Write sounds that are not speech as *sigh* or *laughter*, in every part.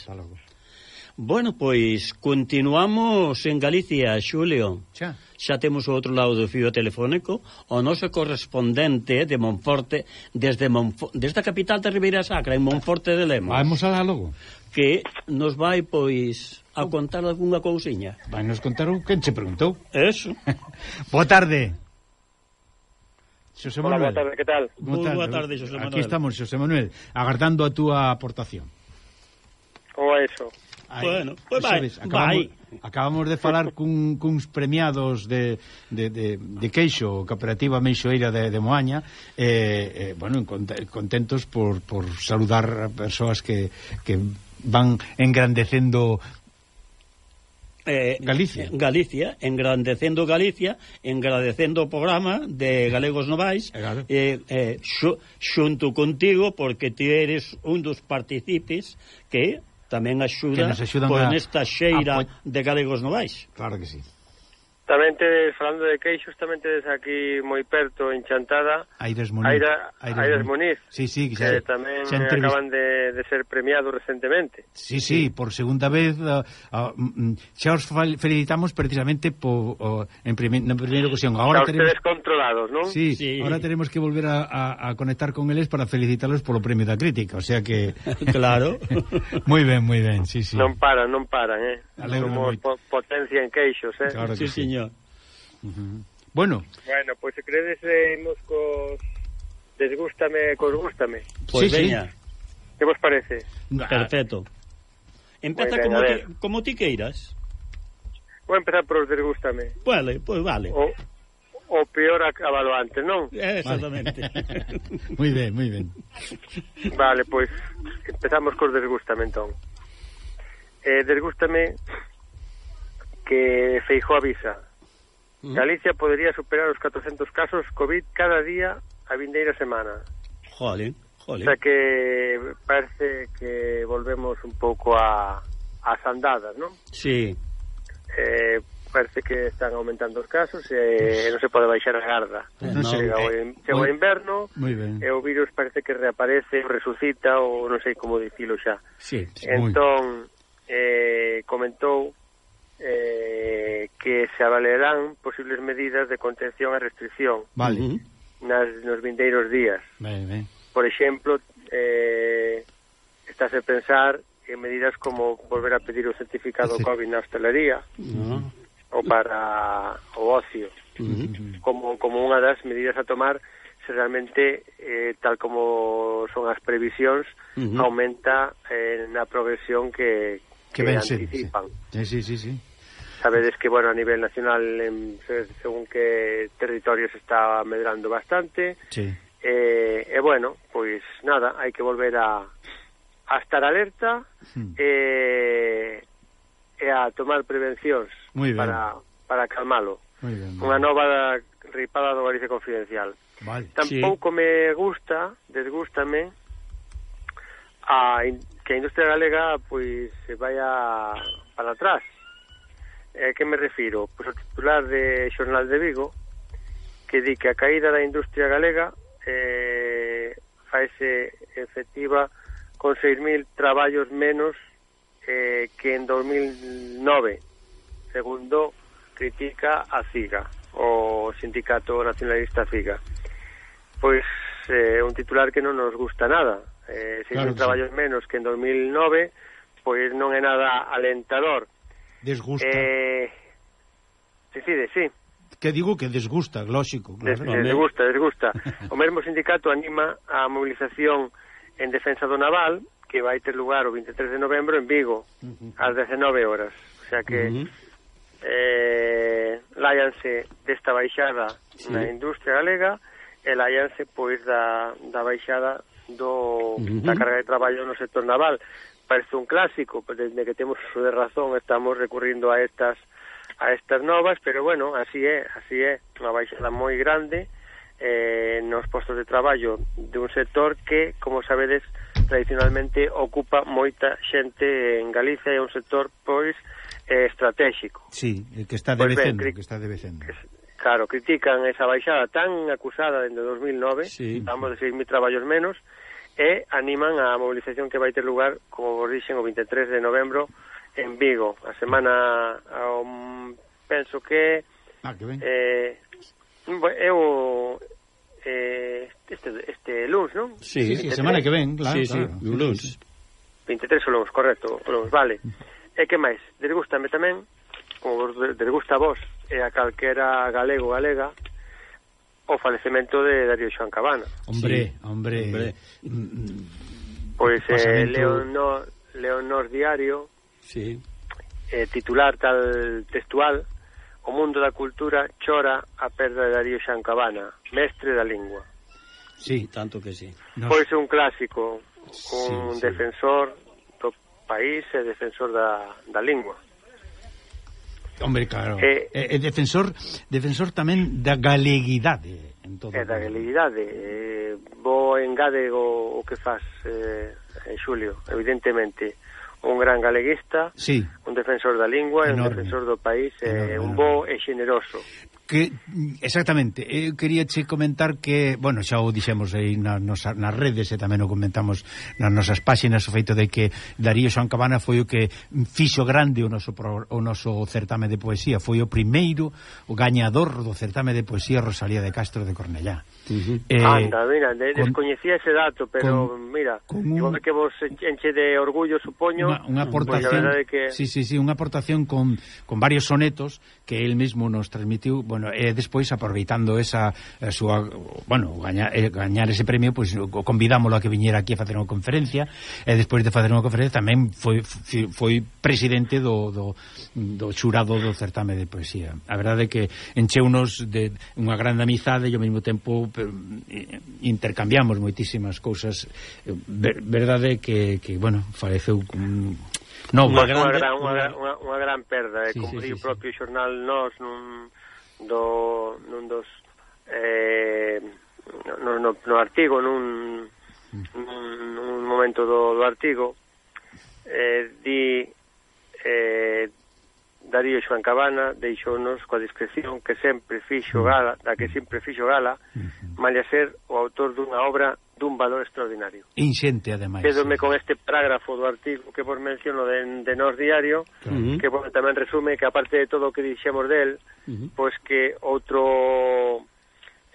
Hasta logo. Bueno, pois continuamos en Galicia, Xulio. Xa. Xa temos o outro lado do fío telefónico o noso correspondente de Monforte desde Monfo desde a capital de Ribeira Sacra en Monforte de Lemos. Vamos alá logo. Que nos vai pois a contar algunha cousiña. Vai nos contar o que che preguntou. Eso. *laughs* boa tarde. Xosé Manuel. Hola, boa tarde, que tal? Boa tarde, boa tarde Xosé Manuel. Aquí estamos, Xosé Manuel, agardando a túa aportación. O eso. Aí, bueno, pues vai, ves, acabamos, vai. acabamos de falar cun, cuns premiados de, de, de, de queixo cooperativa Meixoeira de, de Moaña eh, eh, bueno, contentos por, por saludar a persoas que, que van engrandecendo eh, Galicia. Galicia, engrandecendo Galicia, engrandecendo o programa de Galegos Novais, claro. eh, eh, xunto contigo, porque ti eres un dos participes que tamén axuda que nos pois, nesta xeira a... de galegos novais. Claro que sí. Tamén tedes, falando de queixos, tamén tedes aquí moi perto, en Chantada, Aires Muniz. Aira, Aires, Aires Muniz. Sí, sí, que, xa, tamén xa entrevist... acaban de, de ser premiados recentemente. Sí, sí, sí, por segunda vez uh, uh, xa os felicitamos precisamente po, uh, en, primer, na primeira ocasión. Ahora xa teremos... controlados, non? Sí, sí, ahora tenemos que volver a, a, a conectar con eles para felicitarlos polo premio da crítica, o sea que... *laughs* claro. *laughs* moi ben, moi ben, sí, sí. Non paran, non paran, eh? Alegro Como po potencia en queixos, eh? Claro que sí, sí. señor mía. Uh -huh. Bueno. Bueno, pois pues, se credes imos cos desgústame cos gústame. Pois pues sí, veña. Sí. Que vos parece? Perfecto. Empeza pues como, ti, como ti queiras. Vou empezar por os desgústame. Vale, pois pues vale. O, o peor acabalo antes, non? Exactamente. Moi ben, moi ben. Vale, *laughs* pois pues, empezamos cos desgústame entón. Eh, desgústame que Feijó avisa Mm. Galicia podería superar os 400 casos COVID cada día a vindeira semana. Jolín, jolín. O sea que parece que volvemos un pouco a as andadas, non? Sí. Eh, parece que están aumentando os casos e eh, non se pode baixar a garda. Non sei, chega, eh, o, in, chega o inverno e o virus parece que reaparece, resucita ou non sei como dicilo xa. Sí, sí, entón, eh, comentou eh, que se avalerán posibles medidas de contención e restricción vale. nas, nos vindeiros días. Ben, ben. Por exemplo, eh, estás a pensar en medidas como volver a pedir o certificado Ese... COVID na hostelería no. Ah. ou para o ocio, uh -huh. como, como unha das medidas a tomar se realmente, eh, tal como son as previsións, uh -huh. aumenta eh, na progresión que, que, que ben, anticipan. Sí, sí, sí. sí. Sabedes que, bueno, a nivel nacional, en, según que territorios está medrando bastante. Sí. Eh, e, bueno, pois nada, hai que volver a, a estar alerta hmm. eh, e a tomar prevencións para, para calmalo. Unha nova ripada do Galicia Confidencial. Vale. Tampouco sí. me gusta, desgústame, a, que a industria galega pois se vaya para atrás eh, que me refiro? Pois o titular de Xornal de Vigo que di que a caída da industria galega eh, faise efectiva con 6.000 traballos menos eh, que en 2009 segundo critica a CIGA o Sindicato Nacionalista CIGA pois eh, un titular que non nos gusta nada eh, 6.000 claro, traballos sí. menos que en 2009 pois non é nada alentador Desgusta. Eh, decide, sí. Que digo que desgusta, lógico. Des, claro, desgusta, desgusta. *laughs* o mesmo sindicato anima a movilización en defensa do naval, que vai ter lugar o 23 de novembro en Vigo, uh -huh. ás 19 horas. O sea que... Uh -huh. Eh, láianse desta baixada sí. na industria galega e láianse pois da, da baixada do, uh -huh. da carga de traballo no sector naval parece un clásico, pues desde que temos uso de razón estamos recurrindo a estas a estas novas, pero bueno, así é, así é, unha baixada moi grande eh, nos postos de traballo dun sector que, como sabedes, tradicionalmente ocupa moita xente en Galicia, é un sector pois eh, estratégico. Sí, que está devecendo, pois ben, que está devecendo. Claro, critican esa baixada tan acusada dende 2009, sí. estamos de 6.000 traballos menos, e animan a mobilización que vai ter lugar, como vos dixen, o 23 de novembro en Vigo. A semana, ao, penso que... Ah, que ben. Eh, eu eh, este, este lunes, non? Sí, sí, sí semana que ven, claro. Sí, sí, claro. lunes. 23 o lunes, correcto, o lunes, vale. E que máis? Desgústame tamén, como vos desgusta a vos e a calquera galego galega, o falecemento de Darío Xoan Cabana. Hombre, sí. hombre. hombre. Pois pues, eh, Leonor, Leonor Diario, sí. eh, titular tal textual, o mundo da cultura chora a perda de Darío Xoan Cabana, mestre da lingua. Sí, tanto que sí. Nos... Pois un clásico, un sí, sí. defensor do país e defensor da, da lingua. Hombre, claro. Eh, eh, eh, defensor defensor tamén da galeguidade. En todo é da galeguidade. Eh, vou engade o, o que faz eh, en Xulio, evidentemente. Un gran galeguista, sí. un defensor da lingua, Enorme. un defensor do país, eh, Enorme. eh, un bo e generoso que exactamente, eu quería che comentar que, bueno, xa o dixemos aí nas nosas nas redes e tamén o comentamos nas nosas páxinas o feito de que Darío Xoan Cabana foi o que fixo grande o noso pro, o noso certame de poesía, foi o primeiro o gañador do certame de poesía Rosalía de Castro de Cornellá. Uh -huh. eh, Anda, mira, de, con, descoñecía ese dato, pero con, mira, con un, igual que vos enche de orgullo, supoño, una, a aportación, pues que... sí, sí, sí, unha aportación con, con varios sonetos que él mesmo nos transmitiu, bueno, e eh, despois aproveitando esa eh, súa, bueno, gañar, eh, gañar ese premio, pois pues, convidámoslo a que viñera aquí a facer unha conferencia, e eh, despois de facer unha conferencia tamén foi, foi, foi presidente do, do, do xurado do certame de poesía. A verdade é que encheu de unha grande amizade e ao mesmo tempo pero, intercambiamos moitísimas cousas. Eh, ver, verdade que, que bueno, faleceu un, No, unha, grande, gran, unha, gran, unha, unha gran perda, eh, sí, como sí, sí, o propio sí. xornal Nós nun, do, nun dos eh, no, no, no artigo nun, nun, nun momento do, do artigo eh, di eh, Darío Xoan Cabana deixounos coa discreción que sempre fixo mm. gala, da que sempre fixo gala, mm-hmm. malia ser o autor dunha obra dun valor extraordinario. Inxente, ademais. Quédome sí. con este parágrafo do artigo que vos menciono de, de Nos Diario, claro. Uh -huh. que bueno, tamén resume que, aparte de todo o que dixemos del, uh -huh. pois que outro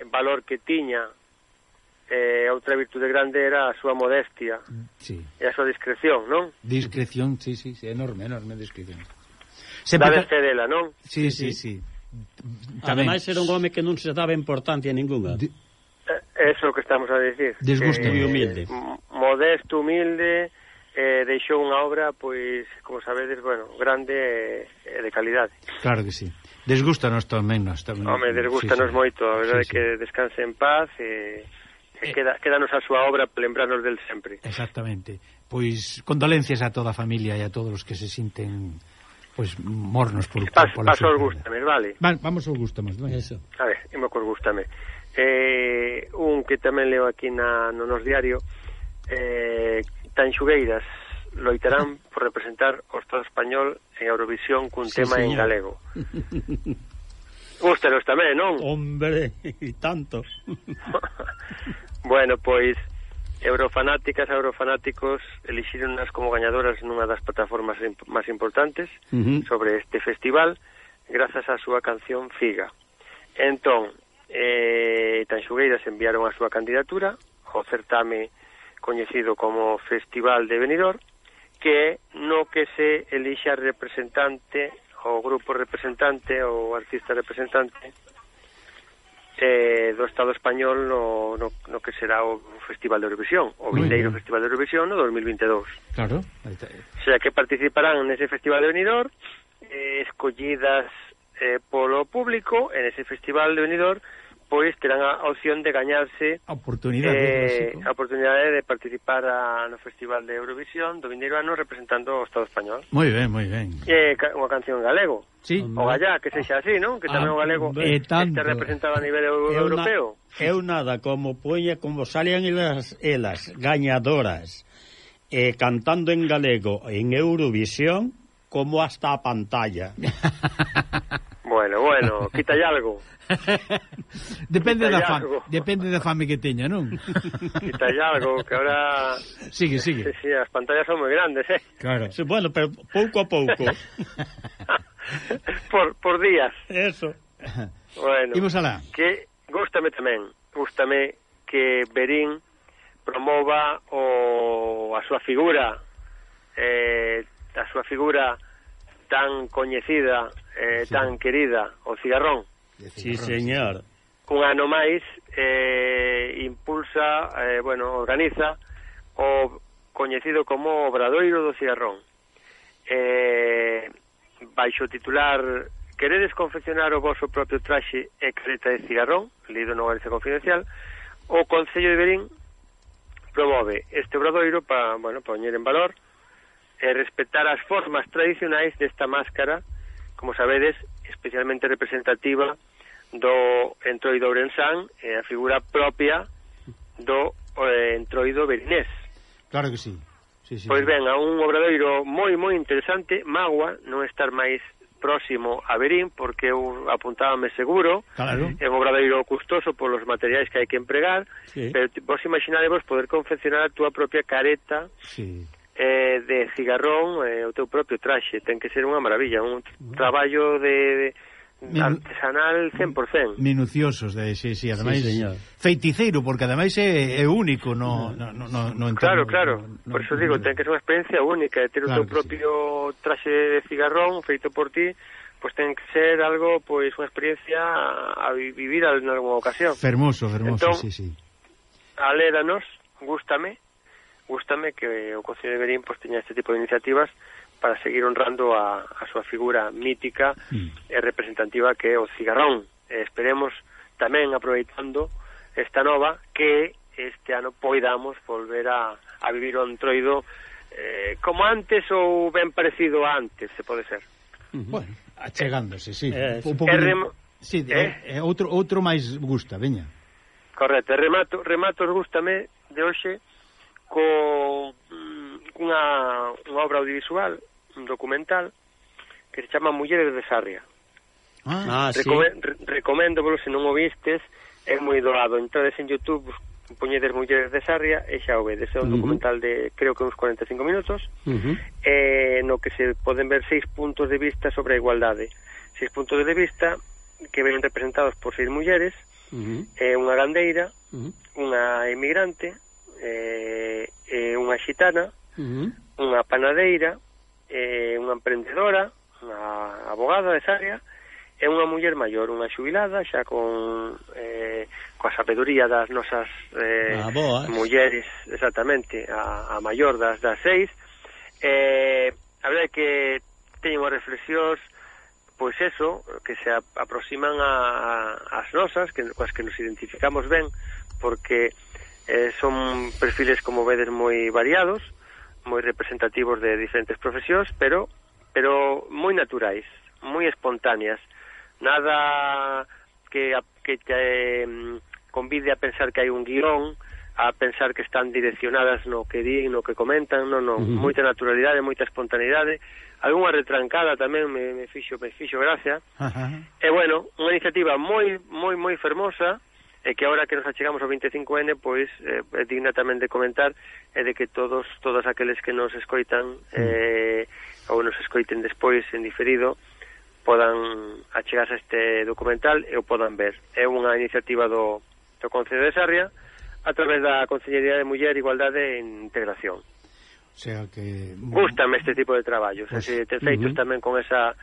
valor que tiña eh, outra virtude grande era a súa modestia sí. e a súa discreción, non? Discreción, sí, sí, sí enorme, enorme discreción. Sempre... Da Bercedela, non? Sí, sí, sí. sí. Ademais era un home que non se daba importancia ninguna. De... Eh, eso que estamos a decir. Desgusto. Moi humilde. Eh, Modesto, humilde, eh, deixou unha obra, pois, como sabedes, bueno, grande e eh, de calidade. Claro que sí. Desgústanos tamén nos. Tamén. Home, desgústanos sí, sí. moito. A verdade sí, sí. que descanse en paz e... Eh queda, quedanos a súa obra lembrarnos del sempre. Exactamente. Pois condolencias a toda a familia e a todos os que se sinten Pois pues, mornos por, Pas, por Paso aos gústame, vale? Va, vamos aos gústame, vale? Eso. A ver, imo cos gústame. Eh, un que tamén leo aquí na, no nos diario, eh, tan xugueiras loitarán *laughs* por representar o Estado español en Eurovisión cun sí, tema señor. en galego. *laughs* Gústanos tamén, non? Hombre, e tanto. *laughs* bueno, pois... Eurofanáticas e eurofanáticos elixironas como gañadoras nunha das plataformas imp máis importantes uh -huh. sobre este festival grazas á súa canción Figa. Entón, eh, Tanxugueiras enviaron a súa candidatura ao certame coñecido como Festival de Benidorm, que no que se elixa representante o grupo representante ou artista representante eh, do Estado español no, no, no que será o Festival de Eurovisión, o Vindeiro Festival de Eurovisión no 2022. Claro. O sea que participarán nese Festival de Unidor eh, escollidas eh, polo público en ese Festival de Unidor pois terán a opción de gañarse eh, a oportunidade, eh, a oportunidade de participar a, no Festival de Eurovisión do vindeiro ano representando o Estado Español. Moi ben, moi ben. E eh, ca, unha canción galego. Sí. O gallá, que sexa así, non? Que tamén ah, o galego eh, eh, tanto, este representado a nivel eu, eu europeo. Na, eu nada, como poña, como salían elas, elas gañadoras eh, cantando en galego en Eurovisión, como hasta a pantalla. *laughs* Bueno, bueno, *laughs* quita algo. *laughs* depende quita da fame, depende da fame que teña, non? *laughs* quita algo, que ahora Sigue, sigue. Sí, sí, as pantallas son moi grandes, eh. Claro. Sí, bueno, pero pouco a pouco. por por días. Eso. Bueno. Imos alá. Que gústame tamén, Gústame que Berín promova o a súa figura eh, a súa figura tan coñecida eh, sí. tan querida, o cigarrón. Sí, señor. Un ano máis eh, impulsa, eh, bueno, organiza o coñecido como Obradoiro do Cigarrón. Eh, baixo titular Queredes confeccionar o vosso propio traxe e careta de cigarrón, lido no Galicia Confidencial, o Concello de Berín promove este obradoiro para, bueno, poñer en valor e respetar as formas tradicionais desta máscara como sabedes, especialmente representativa do entroido ourensán e a figura propia do eh, entroido berinés. Claro que sí. Sí, sí, pois ben, a un obradoiro moi, moi interesante, magua, non estar máis próximo a Berín, porque eu apuntábame seguro, claro. é un obradoiro custoso polos materiais que hai que empregar, sí. pero vos imaginarevos poder confeccionar a túa propia careta sí eh, de cigarrón eh, o teu propio traxe. Ten que ser unha maravilla, un traballo de, de artesanal 100%. Minuciosos, de, sí, sí, ademais sí, señor. feiticeiro, porque ademais é, é único no, no, no, no, no Claro, claro, no, no, por eso digo, ten que ser unha experiencia única, e ter claro o teu propio sí. traxe de cigarrón feito por ti, pois ten que ser algo, pois, unha experiencia a vivir en alguna ocasión. Fermoso, fermoso, entón, sí, sí. Alédanos, gústame, gústame que o Concello de Berín pois, teña este tipo de iniciativas para seguir honrando a, a súa figura mítica mm. e representativa que é o cigarrón. E esperemos tamén aproveitando esta nova que este ano poidamos volver a, a vivir o Antroido eh, como antes ou ben parecido a antes, se pode ser. Bueno, achegándose, sí. Eh, un pouco... Rem... Sí, eh? eh, eh, outro outro máis gusta, veña. Correcto, remato, remato gustame de hoxe co, cunha unha obra audiovisual, un documental, que se chama Mulleres de Sarria. Ah, Recome sí. re polo, se non o vistes, é moi doado. Entrades en Youtube, poñedes Mulleres de Sarria e xa o vedes. É un uh -huh. documental de, creo que uns 45 minutos, uh -huh. eh, no que se poden ver seis puntos de vista sobre a igualdade. Seis puntos de vista que ven representados por seis mulleres, uh -huh. eh, unha gandeira, uh -huh. unha emigrante, eh, eh, unha xitana, uh -huh. unha panadeira, eh, unha emprendedora, unha abogada de Sarria, é unha muller maior, unha xubilada, xa con eh, coa sabedoría das nosas eh, ah, mulleres, exactamente, a, a maior das das seis. Eh, a verdade que teñen unhas reflexións pois eso, que se aproximan a, a, as nosas, que, coas que nos identificamos ben, porque Eh, son perfiles, como vedes, moi variados, moi representativos de diferentes profesións, pero pero moi naturais, moi espontáneas. Nada que, que te eh, convide a pensar que hai un guión, a pensar que están direccionadas no que din, no que comentan, non, non, uh -huh. moita naturalidade, moita espontaneidade, algunha retrancada tamén me, me fixo, me fixo gracia. Uh -huh. E bueno, unha iniciativa moi moi moi fermosa, e que agora que nos achegamos ao 25N, pois eh, é digna tamén de comentar é de que todos todos aqueles que nos escoitan eh, ou nos escoiten despois en diferido podan achegarse a este documental e o podan ver. É unha iniciativa do, do Concello de Sarria a través da Consellería de Muller, Igualdade e Integración. O sea que... Gústame este tipo de traballos, pues, ese, te feitos uh -huh. tamén con esa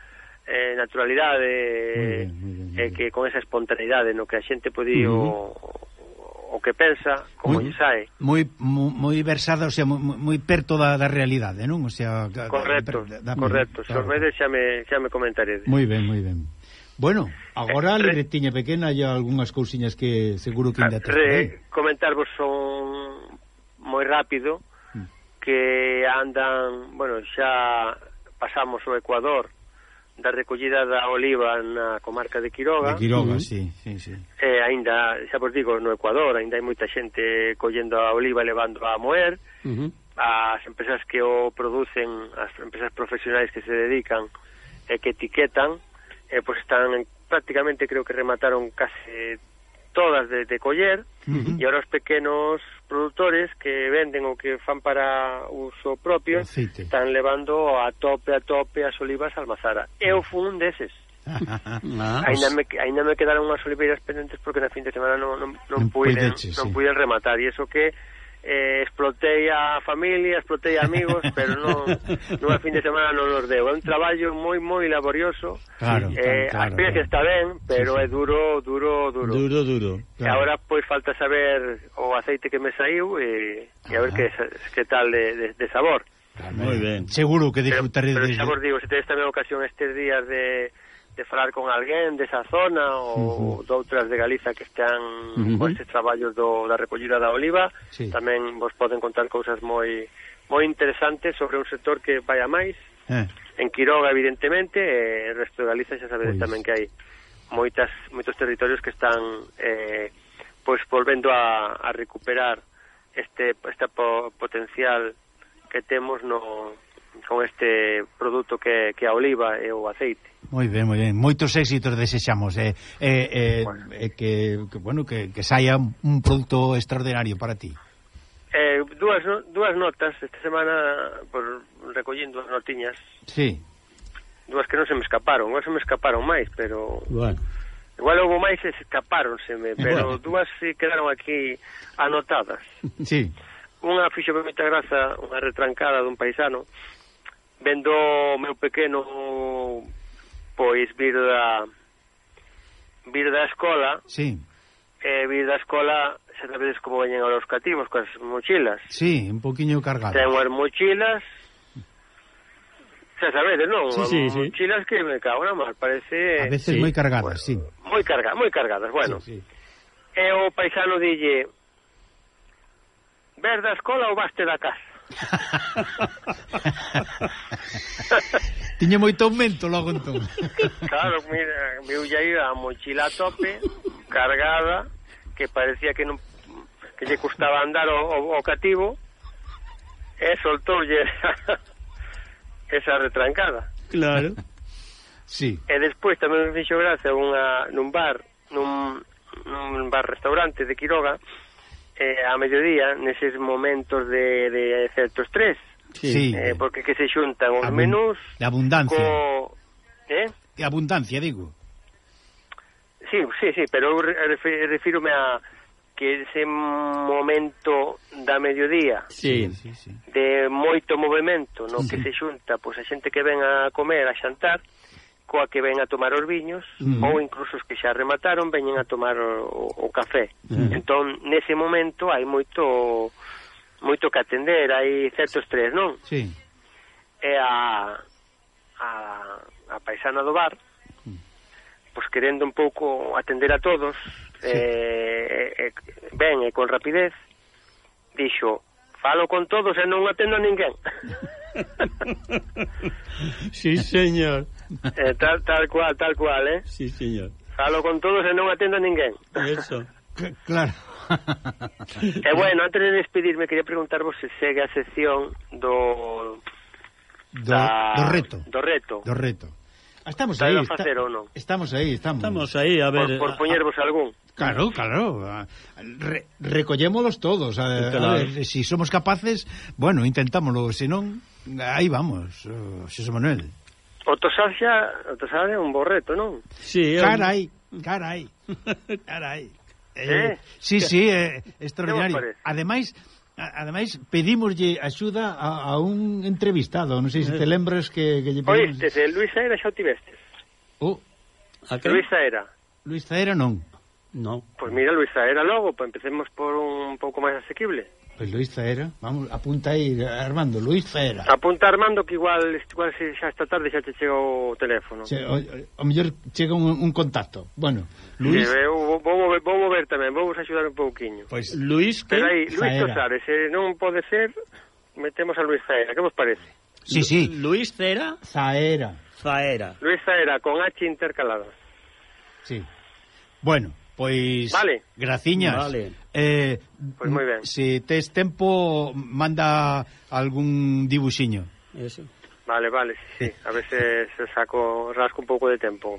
eh, naturalidade... Muy bien, muy bien e que con esa espontaneidade no que a xente podía uh -huh. o, o que pensa, como moi, lle sae. Moi moi versada, o sea, moi, moi perto da, da realidade, non? O sea, correcto, da, da, correcto. Se claro. vedes xa me xa me comentaredes. Moi ben, moi ben. Bueno, agora a eh, libretiña pequena hai algunhas cousiñas que seguro que ainda te ah, re, comentarvos son moi rápido mm. que andan, bueno, xa pasamos o Ecuador, da recollida da oliva na comarca de Quiroga. De Quiroga, uh sí, sí, sí. Eh, aínda, xa vos digo, no Ecuador, aínda hai moita xente collendo a oliva e levando a moer. Uh -huh. As empresas que o producen, as empresas profesionais que se dedican e que etiquetan, eh, pois pues están prácticamente creo que remataron case todas de, de coller uh -huh. e ahora os pequenos produtores que venden o que fan para uso propio Aceite. están levando a tope a tope as olivas almazara. Eu fui un deses. *laughs* ah, ainda, me, ainda me quedaron unhas oliveiras pendentes porque na fin de semana non, non, non, non puiden, puideche, non sí. puiden rematar e iso que eh, explotei a familia, explotei a amigos, *laughs* pero non nunha fin de semana non os deu. É un traballo moi moi laborioso. Claro, eh, claro, as claro. está ben, pero sí, sí. é duro, duro, duro. Duro, duro. Claro. E agora pois falta saber o aceite que me saiu e, e a ver que, que tal de, de, de sabor. Moi ben. Seguro que disfrutaré pero, pero xa vos digo, se tedes tamén ocasión estes días de de falar con alguén desa zona ou uh -huh. doutras de Galiza que están uh -huh. con estes traballos do, da recollida da oliva, sí. tamén vos poden contar cousas moi moi interesantes sobre un sector que vai a máis, eh. en Quiroga evidentemente, e o resto de Galiza xa sabedes pois. tamén que hai moitas moitos territorios que están eh, pois volvendo a, a recuperar este esta po, potencial que temos no con este produto que, que a oliva e o aceite. Moi ben, moi ben. Moitos éxitos desexamos. Eh, eh, eh, bueno. eh que, que, bueno, que, que saia un produto extraordinario para ti. Eh, dúas, no, dúas notas esta semana por recollendo as notiñas. Sí. Dúas que non se me escaparon, non se me escaparon máis, pero bueno. Igual houve máis e escapáronseme, pero bueno. dúas se quedaron aquí anotadas. Sí. Unha fixo moita graza, unha retrancada dun paisano vendo o meu pequeno pois vir da vir da escola. Sí. Eh, vir da escola, xa sabedes como veñen os cativos coas mochilas. Sí, un poquinho cargadas. Ten unhas mochilas xa sabedes, non? Sí, sí, sí. Mochilas que me cago na mar, parece... A veces sí. moi cargadas, si sí. Moi, carga, moi cargadas, bueno. Sí, sí. E o paisano dille... Ver da escola ou baste da casa? *laughs* Tiñe moito aumento logo entón. *laughs* Claro, mira, viu aí a mochila a tope, cargada, que parecía que non que lle custaba andar o, o, o cativo, e soltoulle esa, *laughs* esa retrancada. Claro. Sí. E despois tamén me fixo gracia unha, nun bar, nun, nun bar-restaurante de Quiroga, eh, a mediodía neses momentos de, de certo estrés sí. eh, porque que se xuntan os Abun menús de abundancia co... eh? de abundancia digo sí, sí, sí pero eu refírome a que ese momento da mediodía sí, sí, sí. de moito movimento no sí. que se xunta pois, a xente que ven a comer, a xantar coa que ven a tomar os viños mm. ou incluso os que xa remataron veñen a tomar o, o café. Mm. Entón, nese momento hai moito moito que atender, hai certos tres, non? Sí. E a a, a paisana do bar pois querendo un pouco atender a todos sí. eh, eh, ben e con rapidez dixo falo con todos e non atendo a ninguén *laughs* sí señor Eh, tal, tal cual, tal cual, eh? Sí, señor. Falo con todos eh, e non atendo a ninguén. Eso. C claro. *laughs* e eh, bueno, antes de despedirme, quería preguntarvos se segue a sección do... Do, da, do reto. Do reto. Do reto. Ah, estamos aí, está, facer, estamos aí, estamos. Estamos aí, a ver... Por, por poñervos algún. Claro, claro. Re, recollémolos todos. A, claro. a ver, si somos capaces, bueno, intentámoslo, senón, aí vamos, uh, Xosé Manuel. O Tosal xa, o Tosal é un borreto, non? Sí, carai, un... carai, carai. Eh, eh. Sí, sí, é extraordinario. Ademais, Ademais, pedímoslle axuda a, a un entrevistado. Non sei se te eh. lembras que, que lle pedimos... Oíste, de Luis era xa o tivestes. Oh, a que? Luis era. Luis Aera non. No. Pois pues mira, Luis era logo, pues empecemos por un pouco máis asequible. Pois Luis Zaera, vamos, apunta aí Armando, Luis Zaera. Apunta Armando que igual, igual xa esta tarde xa te chega o teléfono. Che, o, o mellor chega un, un contacto. Bueno, Luis... Sí, eu vou, vou, vou mover tamén, vou vos axudar un pouquiño. Pois pues, Luis... Que... Pero aí, Luis Tosares, se eh, non pode ser, metemos a Luis Zaera, que vos parece? Sí, sí. Luis Zaera... Zaera. Zaera. Luis Zaera, con H intercalada. Sí. Bueno, Pois vale. graciñas. Vale. Eh, pois pues moi ben. Se si tes tempo, manda algún dibuxiño. Eso. Vale, vale, sí, sí. A ver se, se saco, rasco un pouco de tempo.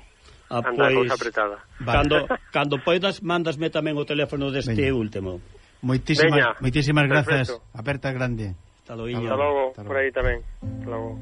Ah, Anda pois, cousa apretada. Vale. Cando, *laughs* cando poidas, mandasme tamén o teléfono deste Veña. último. Moitísimas, Veña. moitísimas grazas. Perfecto. Aperta grande. Hasta logo. Hasta logo, por aí tamén. Hasta logo.